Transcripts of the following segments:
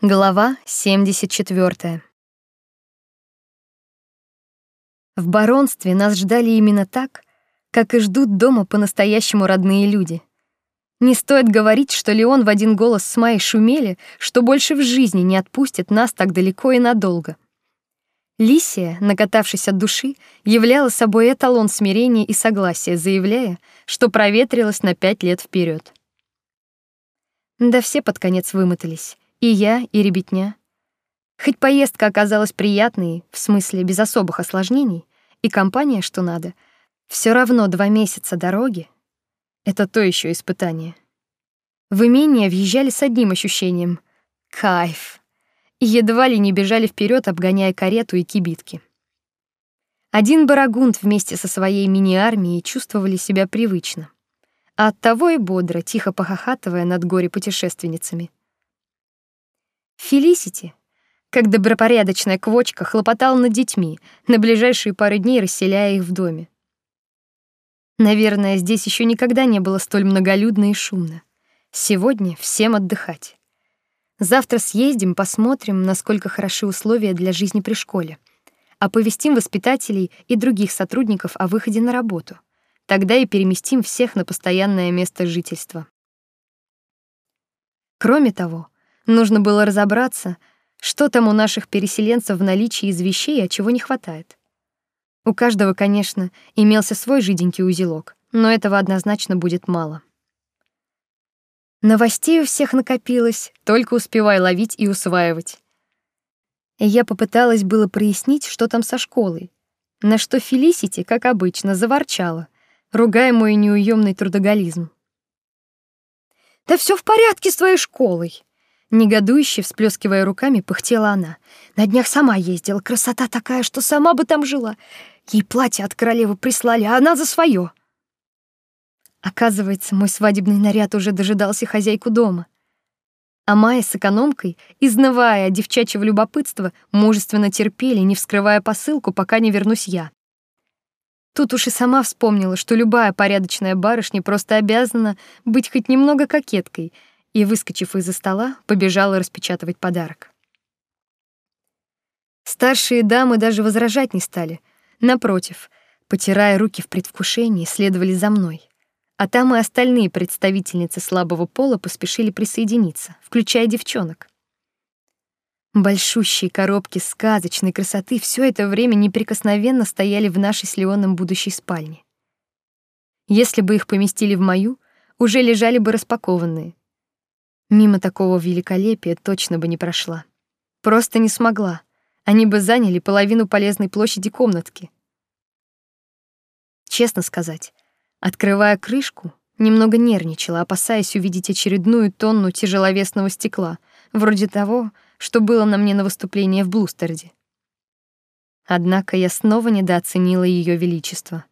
Глава 74. В баронстве нас ждали именно так, как и ждут дома по-настоящему родные люди. Не стоит говорить, что Леон в один голос с Майей шумели, что больше в жизни не отпустит нас так далеко и надолго. Лисия, накатавшись от души, являла собой эталон смирения и согласия, заявляя, что проветрилась на пять лет вперед. Да все под конец вымотались и я, и ребятня. Хоть поездка оказалась приятной, в смысле без особых осложнений, и компания, что надо, все равно два месяца дороги — это то еще испытание. В имение въезжали с одним ощущением — кайф. Едва ли не бежали вперед, обгоняя карету и кибитки. Один барагунд вместе со своей мини-армией чувствовали себя привычно. А оттого и бодро, тихо похохатывая над горе-путешественницами — Фелисити, как добропорядочная квочка, хлопотала над детьми, на ближайшие пару дней расселяя их в доме. Наверное, здесь еще никогда не было столь многолюдно и шумно. Сегодня всем отдыхать. Завтра съездим, посмотрим, насколько хороши условия для жизни при школе. Оповестим воспитателей и других сотрудников о выходе на работу. Тогда и переместим всех на постоянное место жительства. Кроме того, Нужно было разобраться, что там у наших переселенцев в наличии из вещей, а чего не хватает. У каждого, конечно, имелся свой жиденький узелок, но этого однозначно будет мало. Новостей у всех накопилось, только успевай ловить и усваивать. Я попыталась было прояснить, что там со школой, на что Фелисити, как обычно, заворчала, ругая мой неуемный трудоголизм. «Да все в порядке с твоей школой!» Негодующе, всплескивая руками, пыхтела она. На днях сама ездила, красота такая, что сама бы там жила. Ей платье от королевы прислали, а она за свое. Оказывается, мой свадебный наряд уже дожидался хозяйку дома. А Майя с экономкой, изнывая от девчачьего любопытства, мужественно терпели, не вскрывая посылку, пока не вернусь я. Тут уж и сама вспомнила, что любая порядочная барышня просто обязана быть хоть немного кокеткой — и, выскочив из-за стола, побежала распечатывать подарок. Старшие дамы даже возражать не стали. Напротив, потирая руки в предвкушении, следовали за мной. А там и остальные представительницы слабого пола поспешили присоединиться, включая девчонок. Большущие коробки сказочной красоты все это время неприкосновенно стояли в нашей с Леоном будущей спальне. Если бы их поместили в мою, уже лежали бы распакованные, Мимо такого великолепия точно бы не прошла. Просто не смогла. Они бы заняли половину полезной площади комнатки. Честно сказать, открывая крышку, немного нервничала, опасаясь увидеть очередную тонну тяжеловесного стекла, вроде того, что было на мне на выступлении в Блустерде. Однако я снова недооценила ее величество.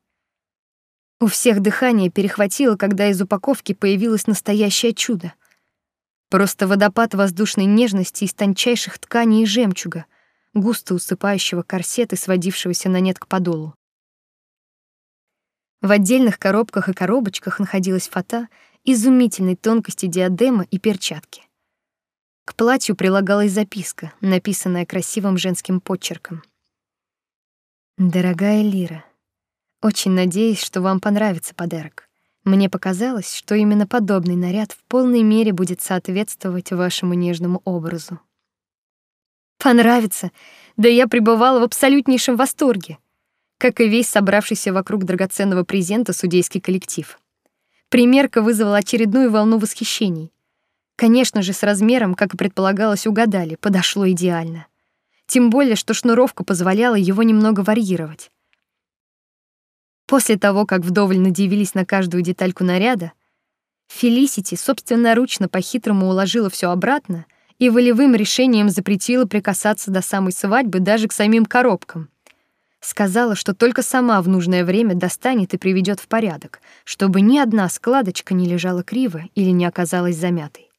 У всех дыхание перехватило, когда из упаковки появилось настоящее чудо — Просто водопад воздушной нежности из тончайших тканей и жемчуга, густо усыпающего корсет и сводившегося на нет к подолу. В отдельных коробках и коробочках находилась фата изумительной тонкости диадема и перчатки. К платью прилагалась записка, написанная красивым женским почерком. Дорогая Лира, очень надеюсь, что вам понравится подарок. Мне показалось, что именно подобный наряд в полной мере будет соответствовать вашему нежному образу. Понравится. Да я пребывала в абсолютнейшем восторге, как и весь собравшийся вокруг драгоценного презента судейский коллектив. Примерка вызвала очередную волну восхищений. Конечно же, с размером, как и предполагалось, угадали, подошло идеально. Тем более, что шнуровка позволяла его немного варьировать. После того, как вдоволь надивились на каждую детальку наряда, Фелисити собственноручно по-хитрому уложила все обратно и волевым решением запретила прикасаться до самой свадьбы даже к самим коробкам. Сказала, что только сама в нужное время достанет и приведет в порядок, чтобы ни одна складочка не лежала криво или не оказалась замятой.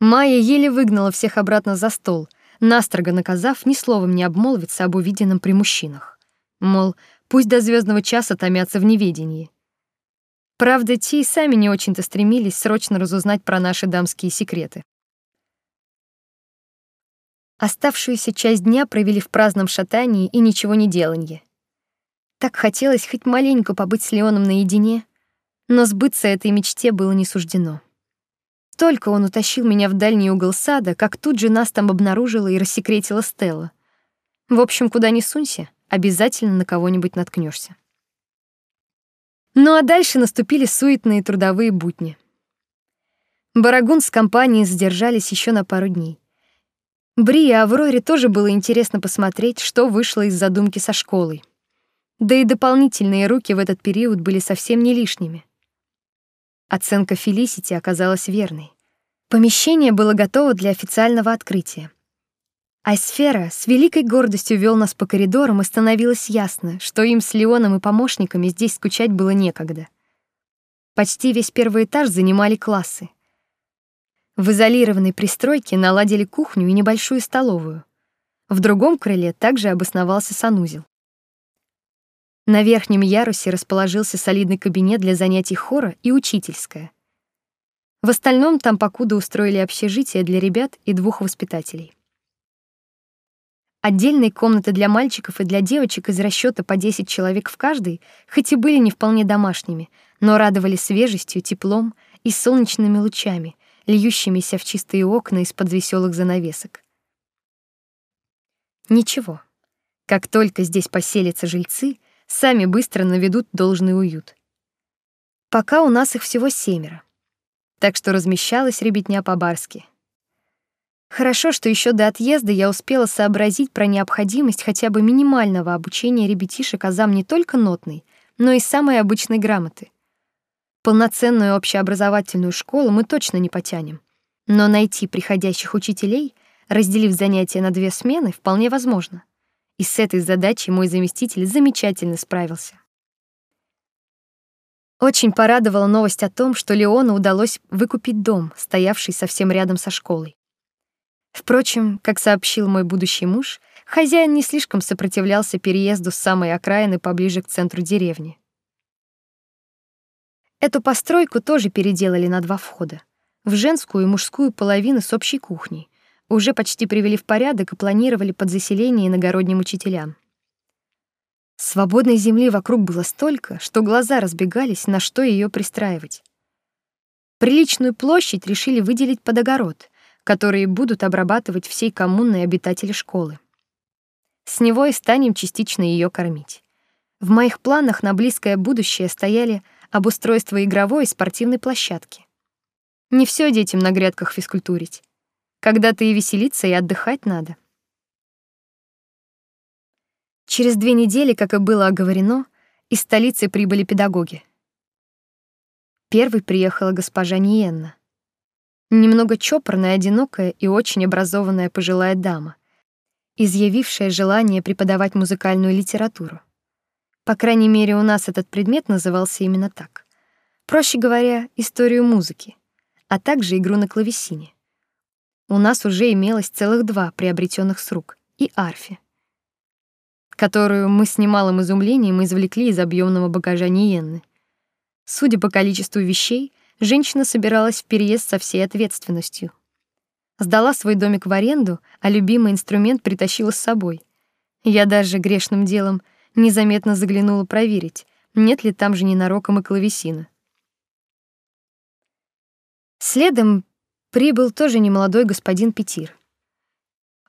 Майя еле выгнала всех обратно за стол, настрого наказав ни словом не обмолвиться об увиденном при мужчинах. Мол, пусть до звездного часа томятся в неведении. Правда, те и сами не очень-то стремились срочно разузнать про наши дамские секреты. Оставшуюся часть дня провели в праздном шатании и ничего не деланье. Так хотелось хоть маленько побыть с Леоном наедине, но сбыться этой мечте было не суждено. Только он утащил меня в дальний угол сада, как тут же нас там обнаружила и рассекретила Стелла. В общем, куда ни сунься, обязательно на кого-нибудь наткнешься. Ну а дальше наступили суетные трудовые будни. Барагун с компанией задержались еще на пару дней. Бри и Авроре тоже было интересно посмотреть, что вышло из задумки со школой. Да и дополнительные руки в этот период были совсем не лишними. Оценка Фелисити оказалась верной. Помещение было готово для официального открытия. Айсфера с великой гордостью вел нас по коридорам, и становилось ясно, что им с Леоном и помощниками здесь скучать было некогда. Почти весь первый этаж занимали классы. В изолированной пристройке наладили кухню и небольшую столовую. В другом крыле также обосновался санузел. На верхнем ярусе расположился солидный кабинет для занятий хора и учительская. В остальном там покуда устроили общежитие для ребят и двух воспитателей. Отдельные комнаты для мальчиков и для девочек из расчета по 10 человек в каждой, хоть и были не вполне домашними, но радовали свежестью, теплом и солнечными лучами, льющимися в чистые окна из-под веселых занавесок. Ничего. Как только здесь поселятся жильцы, сами быстро наведут должный уют. Пока у нас их всего семеро. Так что размещалась ребятня по-барски — Хорошо, что еще до отъезда я успела сообразить про необходимость хотя бы минимального обучения ребятишек азам не только нотной, но и самой обычной грамоты. Полноценную общеобразовательную школу мы точно не потянем, но найти приходящих учителей, разделив занятия на две смены, вполне возможно. И с этой задачей мой заместитель замечательно справился. Очень порадовала новость о том, что Леону удалось выкупить дом, стоявший совсем рядом со школой. Впрочем, как сообщил мой будущий муж, хозяин не слишком сопротивлялся переезду с самой окраины поближе к центру деревни. Эту постройку тоже переделали на два входа. В женскую и мужскую половины с общей кухней. Уже почти привели в порядок и планировали под заселение иногородним учителям. Свободной земли вокруг было столько, что глаза разбегались, на что ее пристраивать. Приличную площадь решили выделить под огород — которые будут обрабатывать всей коммунной обитатели школы. С него и станем частично ее кормить. В моих планах на близкое будущее стояли обустройство игровой и спортивной площадки. Не все детям на грядках физкультурить. Когда-то и веселиться, и отдыхать надо. Через две недели, как и было оговорено, из столицы прибыли педагоги. Первой приехала госпожа Ниенна. Немного чопорная, одинокая и очень образованная пожилая дама, изъявившая желание преподавать музыкальную литературу. По крайней мере, у нас этот предмет назывался именно так. Проще говоря, историю музыки, а также игру на клавесине. У нас уже имелось целых два приобретенных с рук и арфе, которую мы с немалым изумлением извлекли из объемного багажа Ниенны. Судя по количеству вещей, женщина собиралась в переезд со всей ответственностью. Сдала свой домик в аренду, а любимый инструмент притащила с собой. Я даже грешным делом незаметно заглянула проверить, нет ли там же ненароком и клавесина. Следом прибыл тоже немолодой господин Петир.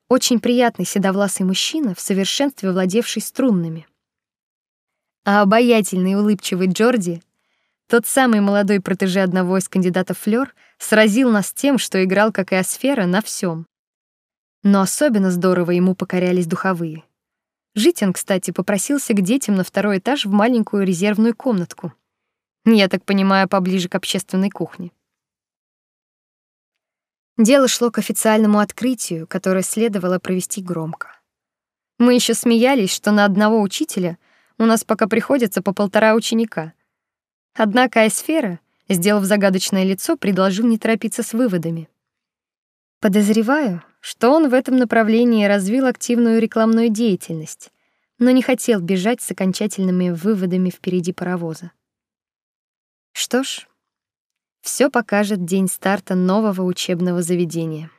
Очень приятный седовласый мужчина, в совершенстве владевший струнными. А обаятельный и улыбчивый Джорди тот самый молодой протеже одного из кандидатов Флёр сразил нас тем, что играл, как и Асфера, на всем. Но особенно здорово ему покорялись духовые. Жить он, кстати, попросился к детям на второй этаж в маленькую резервную комнатку. Я так понимаю, поближе к общественной кухне. Дело шло к официальному открытию, которое следовало провести громко. Мы еще смеялись, что на одного учителя у нас пока приходится по полтора ученика. Однако Айсфера, сделав загадочное лицо, предложил не торопиться с выводами. Подозреваю, что он в этом направлении развил активную рекламную деятельность, но не хотел бежать с окончательными выводами впереди паровоза. Что ж, все покажет день старта нового учебного заведения.